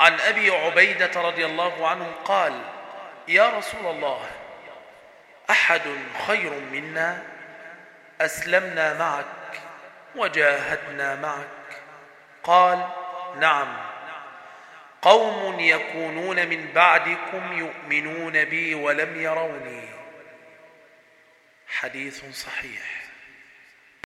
عن أبي عبيدة رضي الله عنه قال يا رسول الله أحد خير منا؟ أسلمنا معك وجاهدنا معك. قال نعم. قوم يكونون من بعدكم يؤمنون بي ولم يروني. حديث صحيح.